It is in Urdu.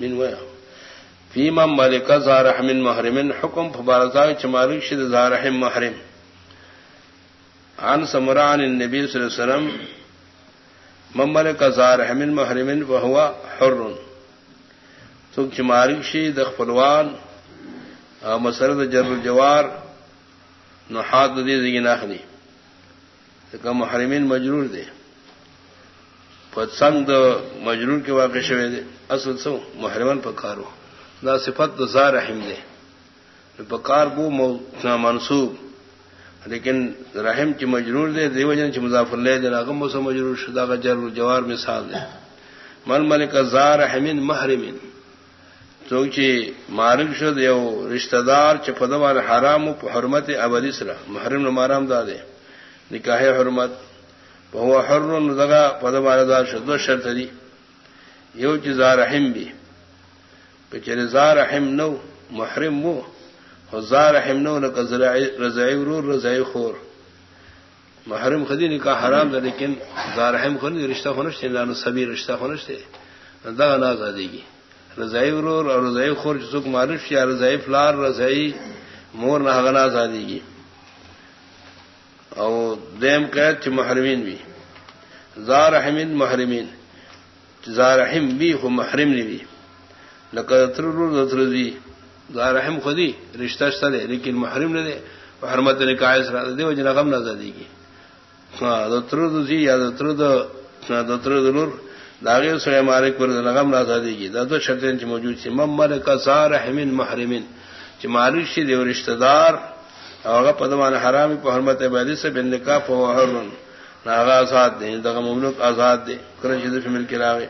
من ویا فیما ملک زارحم محرم. حکم فبارزا چمالک شد زارحم محرم. عن سمران النبی صلی اللہ علیہ وسلم مملک زارحم محرم وهو حر. تو چمالک شد خپلوان مسرد جر الجوار نحاد دی زگی ناخلی کہ محرمین مجرور دے. سنگ مجرور کے واقع شوے دے اصل سو محرمن پکارو نہ صفت زار رحم دے پکار بو منصوب لیکن رحم کی مجرور دے دیو جن چ مضافر لے دے ناغم سے مجرور شدہ کا جر جوار مثال دے من ملک زار رحمن محرمن تو چی مالک شد یو رشتہ دار چ پدوار حرام حرمت ابدی سرا محرم نہ مارام دا دے نکاح حرمت. وہ حر دگا پدوار دار شد شرط دی. یو چی زار بھی چرے زار رحم نو، محرم وہ زار رحم نو نہ رضائی رور رضائی خور. محرم خدی نکاح حرام تھا لیکن زار رحم خود رشتہ خنش تھے نانو سبھی رشتہ خنش تھے دگا ناز آ دے گی رضائی رور اور رضائی خور چسک معرف یا رضائی فلار رضائی مور نہ غنا آزادی گی او دیم قید چ محرمین بھی زار محرمین زار احم بھی ہو محرم نے بھی لکر دی. زار خودی رشتہ دے، لیکن محرم نے دے. حرمت نے کائس رہا دے وہ جنگم نہ آزادی کی ہاں دتر دی یا دتر دتر دلور داغے سڑے مارے پر لگم نہ دے آزادی کی دو شرطیں موجود تھی ممر کا زار محرمین چ مارش دیو رشتہ دار. اور پدمان حرام کو حرمت عبادی سے بن کا فوہر آزاد دیں دغم مملک آزاد دے کرش مل کے راوے